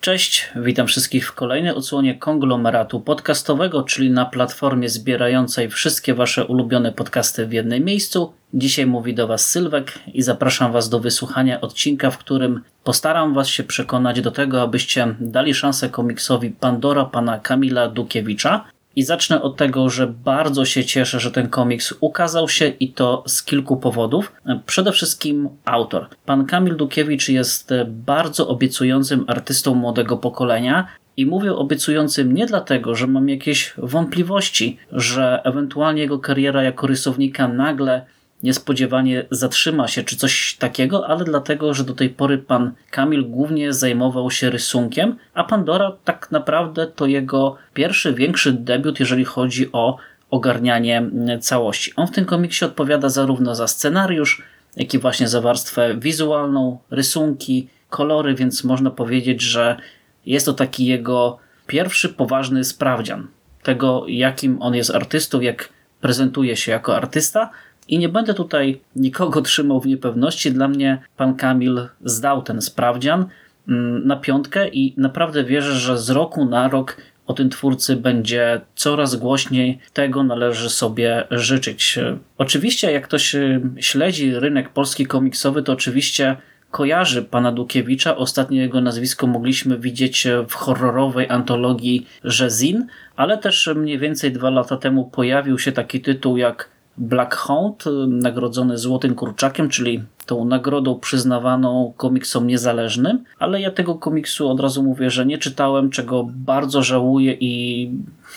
Cześć, witam wszystkich w kolejnej odsłonie konglomeratu podcastowego, czyli na platformie zbierającej wszystkie Wasze ulubione podcasty w jednym miejscu. Dzisiaj mówi do Was Sylwek i zapraszam Was do wysłuchania odcinka, w którym postaram Was się przekonać do tego, abyście dali szansę komiksowi Pandora pana Kamila Dukiewicza. I zacznę od tego, że bardzo się cieszę, że ten komiks ukazał się i to z kilku powodów. Przede wszystkim autor. Pan Kamil Dukiewicz jest bardzo obiecującym artystą młodego pokolenia. I mówię obiecującym nie dlatego, że mam jakieś wątpliwości, że ewentualnie jego kariera jako rysownika nagle niespodziewanie zatrzyma się czy coś takiego, ale dlatego, że do tej pory pan Kamil głównie zajmował się rysunkiem, a Pandora tak naprawdę to jego pierwszy większy debiut, jeżeli chodzi o ogarnianie całości. On w tym komiksie odpowiada zarówno za scenariusz, jak i właśnie za warstwę wizualną, rysunki, kolory, więc można powiedzieć, że jest to taki jego pierwszy poważny sprawdzian tego, jakim on jest artystą, jak prezentuje się jako artysta, i nie będę tutaj nikogo trzymał w niepewności. Dla mnie pan Kamil zdał ten sprawdzian mm, na piątkę i naprawdę wierzę, że z roku na rok o tym twórcy będzie coraz głośniej. Tego należy sobie życzyć. Oczywiście, jak ktoś y, śledzi rynek polski komiksowy, to oczywiście kojarzy pana Dukiewicza. Ostatnio jego nazwisko mogliśmy widzieć w horrorowej antologii Rzezin, ale też mniej więcej dwa lata temu pojawił się taki tytuł jak Black Hound, nagrodzony Złotym Kurczakiem, czyli tą nagrodą przyznawaną komiksom niezależnym, ale ja tego komiksu od razu mówię, że nie czytałem, czego bardzo żałuję i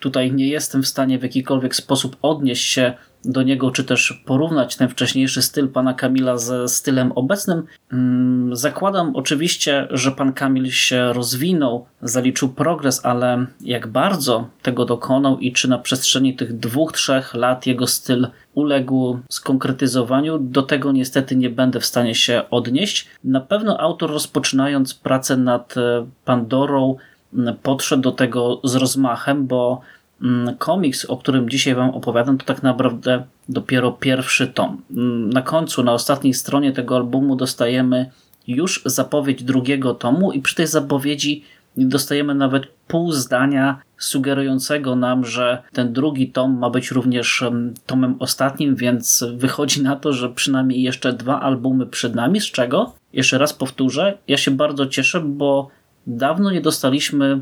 tutaj nie jestem w stanie w jakikolwiek sposób odnieść się do niego, czy też porównać ten wcześniejszy styl pana Kamila ze stylem obecnym. Mm, zakładam oczywiście, że pan Kamil się rozwinął, zaliczył progres, ale jak bardzo tego dokonał i czy na przestrzeni tych dwóch, trzech lat jego styl uległ skonkretyzowaniu, do tego niestety nie będę w stanie się odnieść. Na pewno autor rozpoczynając pracę nad e, Pandorą podszedł do tego z rozmachem, bo Mm, komiks, o którym dzisiaj Wam opowiadam, to tak naprawdę dopiero pierwszy tom. Mm, na końcu, na ostatniej stronie tego albumu dostajemy już zapowiedź drugiego tomu i przy tej zapowiedzi dostajemy nawet pół zdania sugerującego nam, że ten drugi tom ma być również mm, tomem ostatnim, więc wychodzi na to, że przynajmniej jeszcze dwa albumy przed nami, z czego, jeszcze raz powtórzę, ja się bardzo cieszę, bo dawno nie dostaliśmy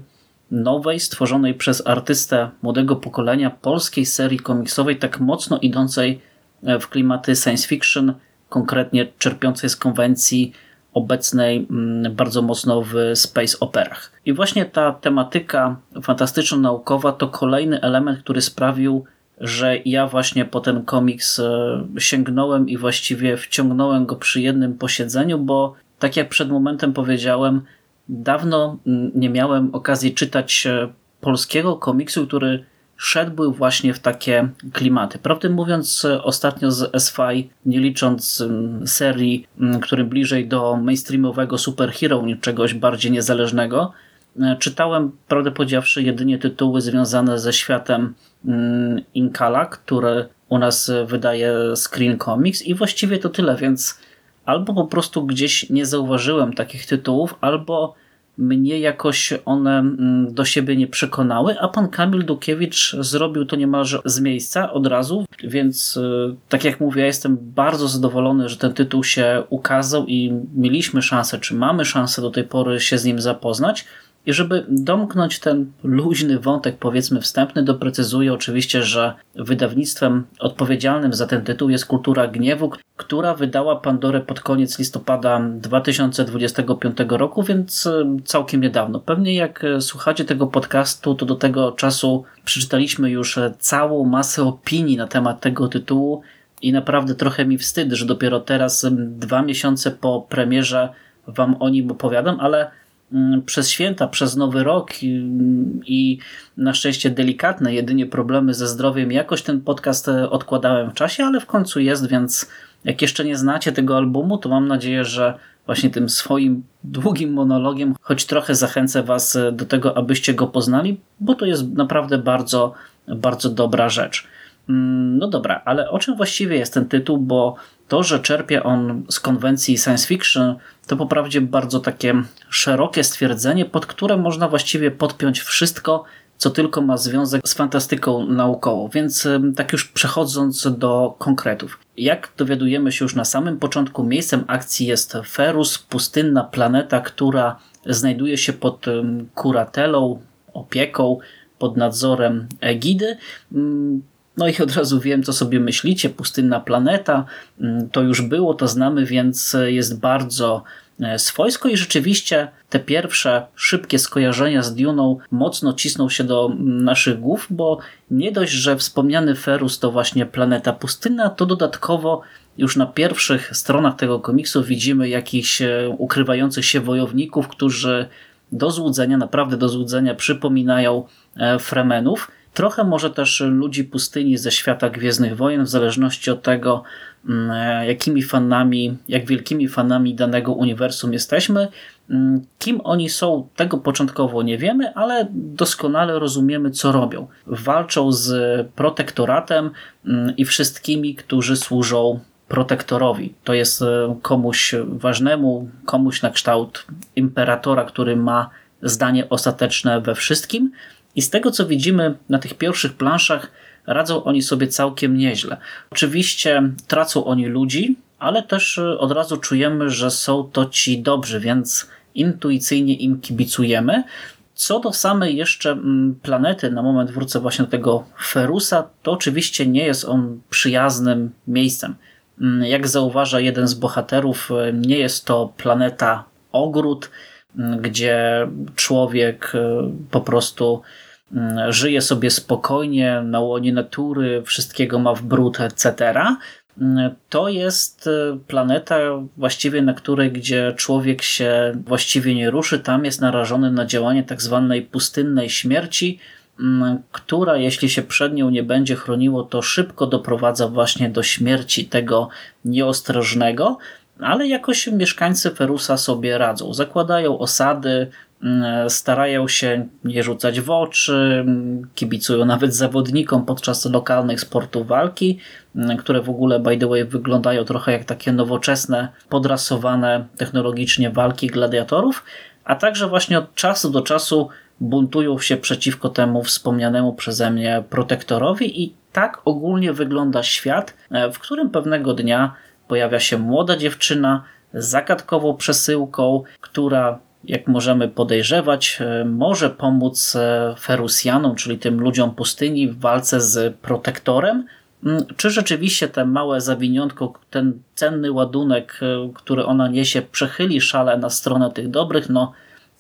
nowej, stworzonej przez artystę młodego pokolenia polskiej serii komiksowej, tak mocno idącej e, w klimaty science fiction, konkretnie czerpiącej z konwencji obecnej mm, bardzo mocno w space operach. I właśnie ta tematyka fantastyczno-naukowa to kolejny element, który sprawił, że ja właśnie po ten komiks e, sięgnąłem i właściwie wciągnąłem go przy jednym posiedzeniu, bo tak jak przed momentem powiedziałem, dawno nie miałem okazji czytać e, polskiego komiksu, który szedłby właśnie w takie klimaty. Prawdę mówiąc, e, ostatnio z SFI, nie licząc serii, mm, który bliżej do mainstreamowego superhero niż czegoś bardziej niezależnego, e, czytałem, prawdę powiedziawszy, jedynie tytuły związane ze światem Inkala, który u nas wydaje Screen Comics i właściwie to tyle, więc albo po prostu gdzieś nie zauważyłem takich tytułów, albo mnie jakoś one mm, do siebie nie przekonały, a pan Kamil Dukiewicz zrobił to niemalże z miejsca od razu, więc y, tak jak mówię, ja jestem bardzo zadowolony, że ten tytuł się ukazał i mieliśmy szansę, czy mamy szansę do tej pory się z nim zapoznać. I żeby domknąć ten luźny wątek, powiedzmy wstępny, doprecyzuję oczywiście, że wydawnictwem odpowiedzialnym za ten tytuł jest Kultura Gniewu, która wydała Pandorę pod koniec listopada 2025 roku, więc e, całkiem niedawno. Pewnie jak e, słuchacie tego podcastu, to do tego czasu przeczytaliśmy już e, całą masę opinii na temat tego tytułu i naprawdę trochę mi wstyd, że dopiero teraz, dwa miesiące po premierze, Wam o nim opowiadam, ale przez święta, przez nowy rok i, i, na szczęście delikatne jedynie problemy ze zdrowiem. Jakoś ten podcast e, odkładałem w czasie, ale w końcu jest, więc jak jeszcze nie znacie tego albumu, to mam nadzieję, że właśnie tym swoim długim monologiem choć trochę zachęcę Was e, do tego, abyście go poznali, bo to jest naprawdę bardzo, bardzo dobra rzecz. Mm, no dobra, ale o czym właściwie jest ten tytuł, bo to, że czerpie on z konwencji science fiction, to po prawdzie bardzo takie szerokie stwierdzenie, pod które można właściwie podpiąć wszystko, co tylko ma związek z fantastyką naukową. Więc tak już przechodząc do konkretów. Jak dowiadujemy się już na samym początku, miejscem akcji jest Ferus, pustynna planeta, która znajduje się pod kuratelą, opieką, pod nadzorem Egidy. Mm, no i od razu wiem, co sobie myślicie. Pustynna planeta, mm, to już było, to znamy, więc jest bardzo swojsko i rzeczywiście te pierwsze szybkie skojarzenia z Duną mocno cisną się do naszych głów, bo nie dość, że wspomniany Ferus to właśnie planeta pustynna, to dodatkowo już na pierwszych stronach tego komiksu widzimy jakichś e, ukrywających się wojowników, którzy do złudzenia, naprawdę do złudzenia przypominają e, Fremenów. Trochę może też ludzi pustyni ze świata Gwiezdnych Wojen, w zależności od tego, e, jakimi fanami, jak wielkimi fanami danego uniwersum jesteśmy. Mm, kim oni są, tego początkowo nie wiemy, ale doskonale rozumiemy, co robią. Walczą z protektoratem mm, i wszystkimi, którzy służą protektorowi. To jest e, komuś ważnemu, komuś na kształt imperatora, który ma zdanie ostateczne we wszystkim. I z tego, co widzimy na tych pierwszych planszach, radzą oni sobie całkiem nieźle. Oczywiście tracą oni ludzi, ale też e, od razu czujemy, że są to ci dobrzy, więc intuicyjnie im kibicujemy. Co do samej jeszcze mm, planety, na moment wrócę właśnie do tego Ferusa, to oczywiście nie jest on przyjaznym miejscem. Mm, jak zauważa jeden z bohaterów, e, nie jest to planeta ogród, mm, gdzie człowiek e, po prostu żyje sobie spokojnie na łonie natury, wszystkiego ma w brud, etc. To jest e, planeta właściwie, na której gdzie człowiek się właściwie nie ruszy, tam jest narażony na działanie tak zwanej pustynnej śmierci, Mm, która jeśli się przed nią nie będzie chroniło, to szybko doprowadza właśnie do śmierci tego nieostrożnego, ale jakoś mieszkańcy Ferusa sobie radzą. Zakładają osady, mm, starają się nie rzucać w oczy, kibicują nawet zawodnikom podczas lokalnych sportów walki, które w ogóle by the way wyglądają trochę jak takie nowoczesne, podrasowane technologicznie walki gladiatorów, a także właśnie od czasu do czasu buntują się przeciwko temu wspomnianemu przeze mnie protektorowi i tak ogólnie wygląda świat, e, w którym pewnego dnia pojawia się młoda dziewczyna z zagadkową przesyłką, która jak możemy podejrzewać, e, może pomóc e, Ferusjanom, czyli tym ludziom pustyni w walce z protektorem. Mm, czy rzeczywiście te małe zawiniątko, ten cenny ładunek, który ona niesie, przechyli szale na stronę tych dobrych? No,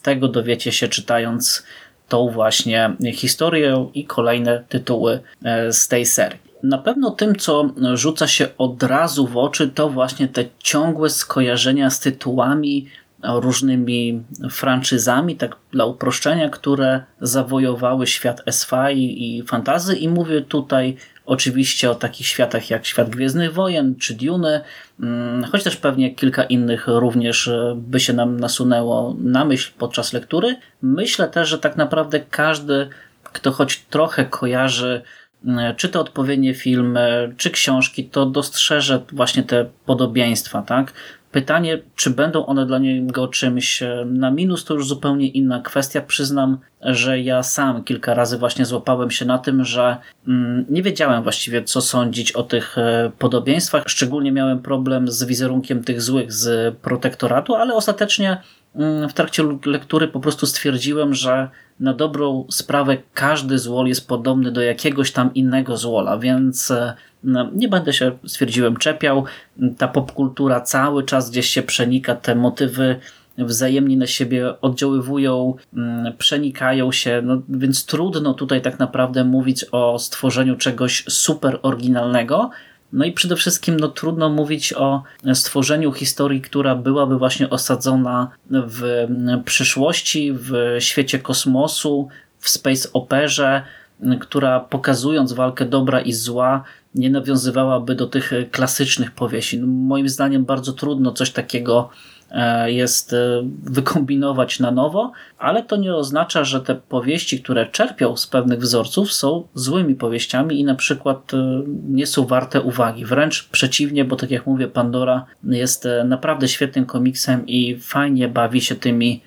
tego dowiecie się czytając tą właśnie historię i kolejne tytuły e, z tej serii. Na pewno tym, co rzuca się od razu w oczy, to właśnie te ciągłe skojarzenia z tytułami, różnymi franczyzami, tak dla uproszczenia, które zawojowały świat sci i fantazy i mówię tutaj Oczywiście o takich światach jak Świat Gwiezdnych Wojen czy Dune, mm, choć też pewnie kilka innych również e, by się nam nasunęło na myśl podczas lektury. Myślę też, że tak naprawdę każdy, kto choć trochę kojarzy mm, czy to odpowiednie filmy, czy książki, to dostrzeże właśnie te podobieństwa, tak? Pytanie, czy będą one dla niego czymś e, na minus, to już zupełnie inna kwestia. Przyznam, że ja sam kilka razy właśnie złapałem się na tym, że mm, nie wiedziałem właściwie, co sądzić o tych e, podobieństwach. Szczególnie miałem problem z wizerunkiem tych złych z protektoratu, ale ostatecznie mm, w trakcie lektury po prostu stwierdziłem, że na dobrą sprawę każdy złol jest podobny do jakiegoś tam innego złola, więc e, no, nie będę się, stwierdziłem, czepiał. Ta popkultura cały czas gdzieś się przenika, te motywy wzajemnie na siebie oddziaływują, mm, przenikają się, no, więc trudno tutaj tak naprawdę mówić o stworzeniu czegoś super oryginalnego. No i przede wszystkim no, trudno mówić o stworzeniu historii, która byłaby właśnie osadzona w przyszłości, w świecie kosmosu, w space operze, która pokazując walkę dobra i zła, nie nawiązywałaby do tych klasycznych powieści. No, moim zdaniem bardzo trudno coś takiego jest e, wykombinować na nowo, ale to nie oznacza, że te powieści, które czerpią z pewnych wzorców są złymi powieściami i na przykład nie są warte uwagi. Wręcz przeciwnie, bo tak jak mówię, Pandora jest naprawdę świetnym komiksem i fajnie bawi się tymi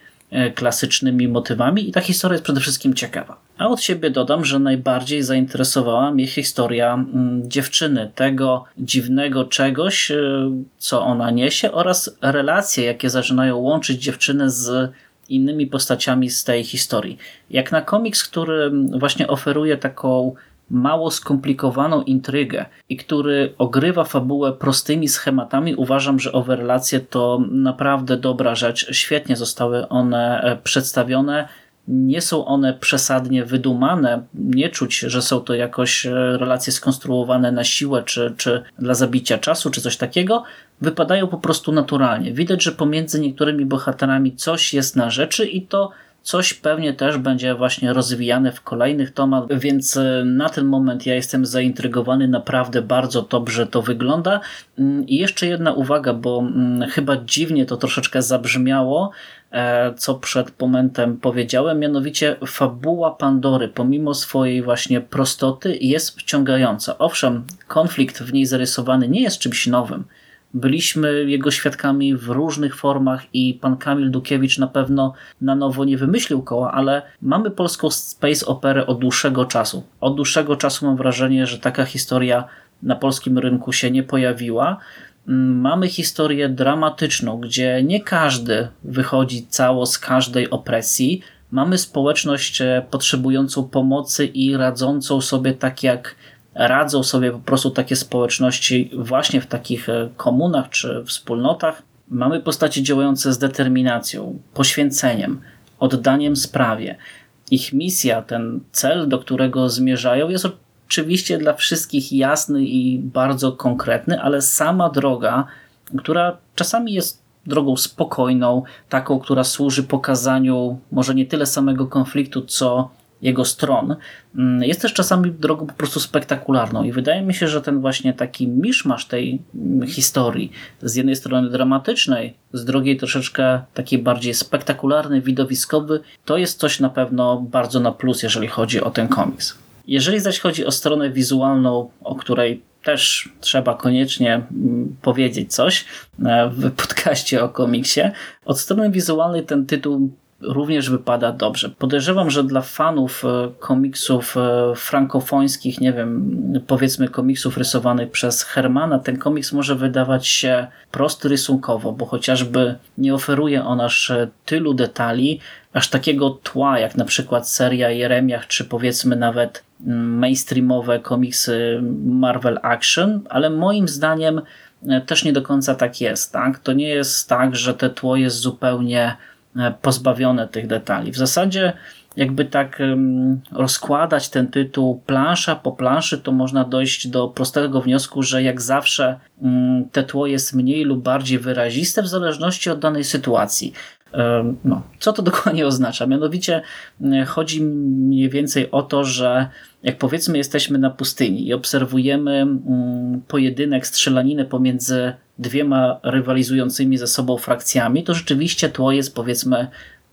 klasycznymi motywami i ta historia jest przede wszystkim ciekawa. A od siebie dodam, że najbardziej zainteresowała mnie historia mm, dziewczyny, tego dziwnego czegoś, y, co ona niesie oraz relacje, jakie zaczynają łączyć dziewczynę z innymi postaciami z tej historii. Jak na komiks, który właśnie oferuje taką mało skomplikowaną intrygę i który ogrywa fabułę prostymi schematami, uważam, że owe relacje to naprawdę dobra rzecz. Świetnie zostały one e, przedstawione nie są one przesadnie wydumane, nie czuć, że są to jakoś e, relacje skonstruowane na siłę, czy, czy dla zabicia czasu, czy coś takiego, wypadają po prostu naturalnie. Widać, że pomiędzy niektórymi bohaterami coś jest na rzeczy i to coś pewnie też będzie właśnie rozwijane w kolejnych tomach, więc e, na ten moment ja jestem zaintrygowany, naprawdę bardzo dobrze to wygląda. Mm, I jeszcze jedna uwaga, bo mm, chyba dziwnie to troszeczkę zabrzmiało, E, co przed momentem powiedziałem, mianowicie fabuła Pandory, pomimo swojej właśnie prostoty, jest wciągająca. Owszem, konflikt w niej zarysowany nie jest czymś nowym. Byliśmy jego świadkami w różnych formach i pan Kamil Dukiewicz na pewno na nowo nie wymyślił koła, ale mamy polską space operę od dłuższego czasu. Od dłuższego czasu mam wrażenie, że taka historia na polskim rynku się nie pojawiła mamy historię dramatyczną, gdzie nie każdy wychodzi cało z każdej opresji. Mamy społeczność e, potrzebującą pomocy i radzącą sobie tak jak radzą sobie po prostu takie społeczności właśnie w takich e, komunach czy wspólnotach. Mamy postacie działające z determinacją, poświęceniem, oddaniem sprawie. Ich misja, ten cel, do którego zmierzają, jest oczywiście dla wszystkich jasny i bardzo konkretny, ale sama droga, która czasami jest drogą spokojną, taką, która służy pokazaniu może nie tyle samego konfliktu, co jego stron, mm, jest też czasami drogą po prostu spektakularną i wydaje mi się, że ten właśnie taki miszmasz tej mm, historii, z jednej strony dramatycznej, z drugiej troszeczkę taki bardziej spektakularny, widowiskowy, to jest coś na pewno bardzo na plus, jeżeli chodzi o ten komiks. Jeżeli zaś chodzi o stronę wizualną, o której też trzeba koniecznie mm, powiedzieć coś e, w podcaście o komiksie, od strony wizualnej ten tytuł również wypada dobrze. Podejrzewam, że dla fanów e, komiksów e, frankofońskich, nie wiem, powiedzmy komiksów rysowanych przez Hermana, ten komiks może wydawać się prosty rysunkowo, bo chociażby nie oferuje on aż tylu detali, aż takiego tła, jak na przykład seria Jeremiach, czy powiedzmy nawet mainstreamowe komiksy Marvel Action, ale moim zdaniem e, też nie do końca tak jest. Tak? To nie jest tak, że te tło jest zupełnie e, pozbawione tych detali. W zasadzie jakby tak rozkładać ten tytuł plansza po planszy, to można dojść do prostego wniosku, że jak zawsze te tło jest mniej lub bardziej wyraziste w zależności od danej sytuacji. No, co to dokładnie oznacza? Mianowicie chodzi mniej więcej o to, że jak powiedzmy jesteśmy na pustyni i obserwujemy pojedynek, strzelaninę pomiędzy dwiema rywalizującymi ze sobą frakcjami, to rzeczywiście tło jest powiedzmy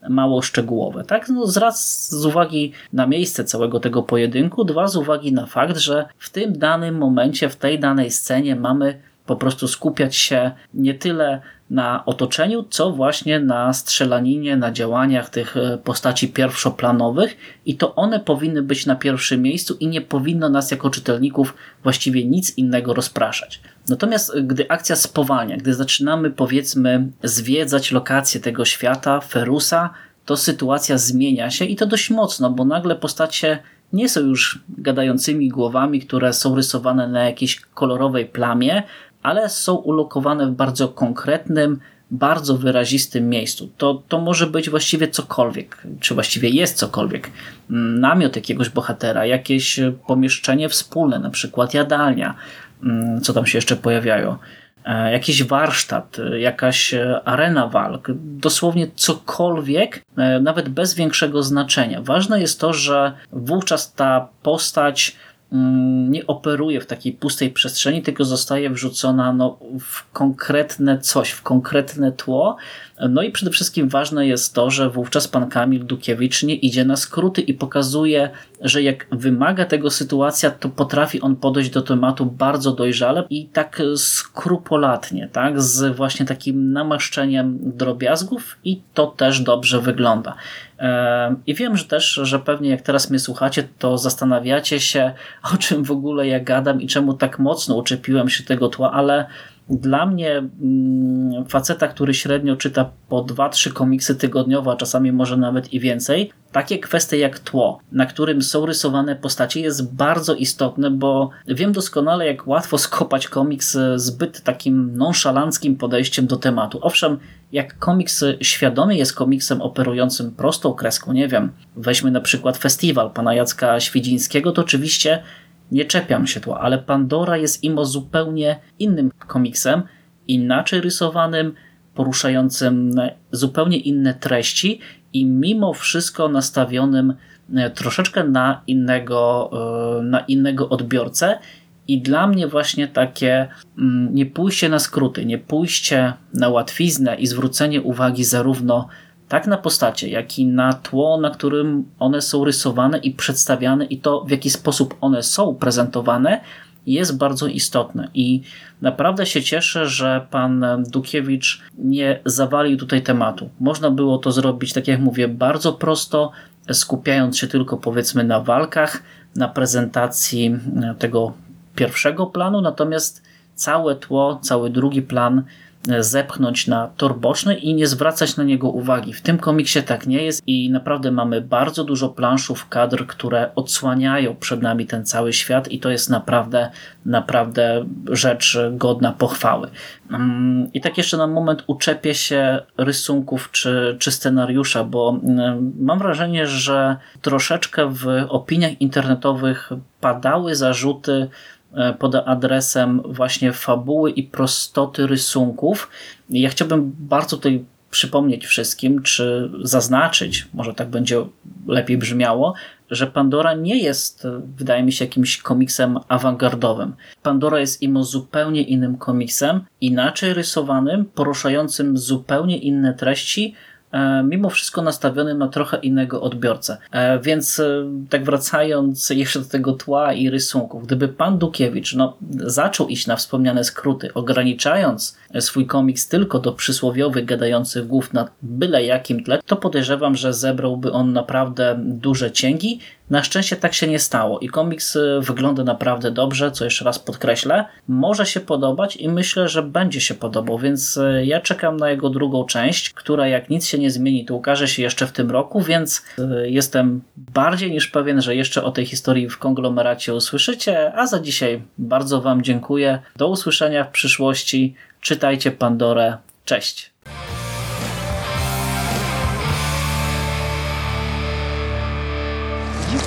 mało szczegółowe. Tak? No, raz z uwagi na miejsce całego tego pojedynku, dwa z uwagi na fakt, że w tym danym momencie, w tej danej scenie mamy po prostu skupiać się nie tyle na otoczeniu, co właśnie na strzelaninie, na działaniach tych e, postaci pierwszoplanowych i to one powinny być na pierwszym miejscu i nie powinno nas jako czytelników właściwie nic innego rozpraszać. Natomiast e, gdy akcja spowalnia, gdy zaczynamy powiedzmy zwiedzać lokacje tego świata, Ferusa, to sytuacja zmienia się i to dość mocno, bo nagle postacie nie są już gadającymi głowami, które są rysowane na jakiejś kolorowej plamie, ale są ulokowane w bardzo konkretnym, bardzo wyrazistym miejscu. To, to może być właściwie cokolwiek, czy właściwie jest cokolwiek. Namiot jakiegoś bohatera, jakieś pomieszczenie wspólne, na przykład jadalnia, mm, co tam się jeszcze pojawiają, e, jakiś warsztat, jakaś arena walk, dosłownie cokolwiek, e, nawet bez większego znaczenia. Ważne jest to, że wówczas ta postać mm, nie operuje w takiej pustej przestrzeni, tylko zostaje wrzucona no, w konkretne coś, w konkretne tło. No i przede wszystkim ważne jest to, że wówczas pan Kamil Dukiewicz nie idzie na skróty i pokazuje, że jak wymaga tego sytuacja, to potrafi on podejść do tematu bardzo dojrzale i tak skrupulatnie, tak, z właśnie takim namaszczeniem drobiazgów i to też dobrze wygląda. I wiem, że też, że pewnie jak teraz mnie słuchacie, to zastanawiacie się, o czym w ogóle ja gadam i czemu tak mocno uczepiłem się tego tła, ale dla mnie mm, faceta, który średnio czyta po 2-3 komiksy tygodniowo, a czasami może nawet i więcej, takie kwestie jak tło, na którym są rysowane postacie jest bardzo istotne, bo wiem doskonale jak łatwo skopać komiks zbyt takim nonszalanckim podejściem do tematu. Owszem, jak komiks świadomie jest komiksem operującym prostą kreską, nie wiem, weźmy na przykład festiwal pana Jacka Świdzińskiego, to oczywiście nie czepiam się tła, ale Pandora jest imo zupełnie innym komiksem, inaczej rysowanym, poruszającym zupełnie inne treści i mimo wszystko nastawionym e, troszeczkę na innego, e, na innego odbiorcę. I dla mnie właśnie takie mm, nie pójście na skróty, nie pójście na łatwiznę i zwrócenie uwagi zarówno tak na postacie, jak i na tło, na którym one są rysowane i przedstawiane i to w jaki sposób one są prezentowane jest bardzo istotne i naprawdę się cieszę, że pan Dukiewicz nie zawalił tutaj tematu. Można było to zrobić, tak jak mówię, bardzo prosto, skupiając się tylko powiedzmy na walkach, na prezentacji tego pierwszego planu, natomiast całe tło, cały drugi plan zepchnąć na tor boczny i nie zwracać na niego uwagi. W tym komiksie tak nie jest i naprawdę mamy bardzo dużo planszów, kadr, które odsłaniają przed nami ten cały świat i to jest naprawdę, naprawdę rzecz godna pochwały. Mm, I tak jeszcze na moment uczepię się rysunków czy, czy scenariusza, bo mm, mam wrażenie, że troszeczkę w opiniach internetowych padały zarzuty E, pod adresem właśnie fabuły i prostoty rysunków. Ja chciałbym bardzo tutaj przypomnieć wszystkim, czy zaznaczyć, może tak będzie lepiej brzmiało, że Pandora nie jest, wydaje mi się, jakimś komiksem awangardowym. Pandora jest imo zupełnie innym komiksem, inaczej rysowanym, poruszającym zupełnie inne treści, E, mimo wszystko nastawionym na trochę innego odbiorcę. E, więc e, tak wracając jeszcze do tego tła i rysunków, gdyby pan Dukiewicz no, zaczął iść na wspomniane skróty, ograniczając swój komiks tylko do przysłowiowych, gadających głów na byle jakim tle, to podejrzewam, że zebrałby on naprawdę duże cięgi. Na szczęście tak się nie stało i komiks wygląda naprawdę dobrze, co jeszcze raz podkreślę. Może się podobać i myślę, że będzie się podobał, więc ja czekam na jego drugą część, która jak nic się nie zmieni, to ukaże się jeszcze w tym roku, więc e, jestem bardziej niż pewien, że jeszcze o tej historii w konglomeracie usłyszycie, a za dzisiaj bardzo Wam dziękuję. Do usłyszenia w przyszłości. Czytajcie Pandorę. Cześć!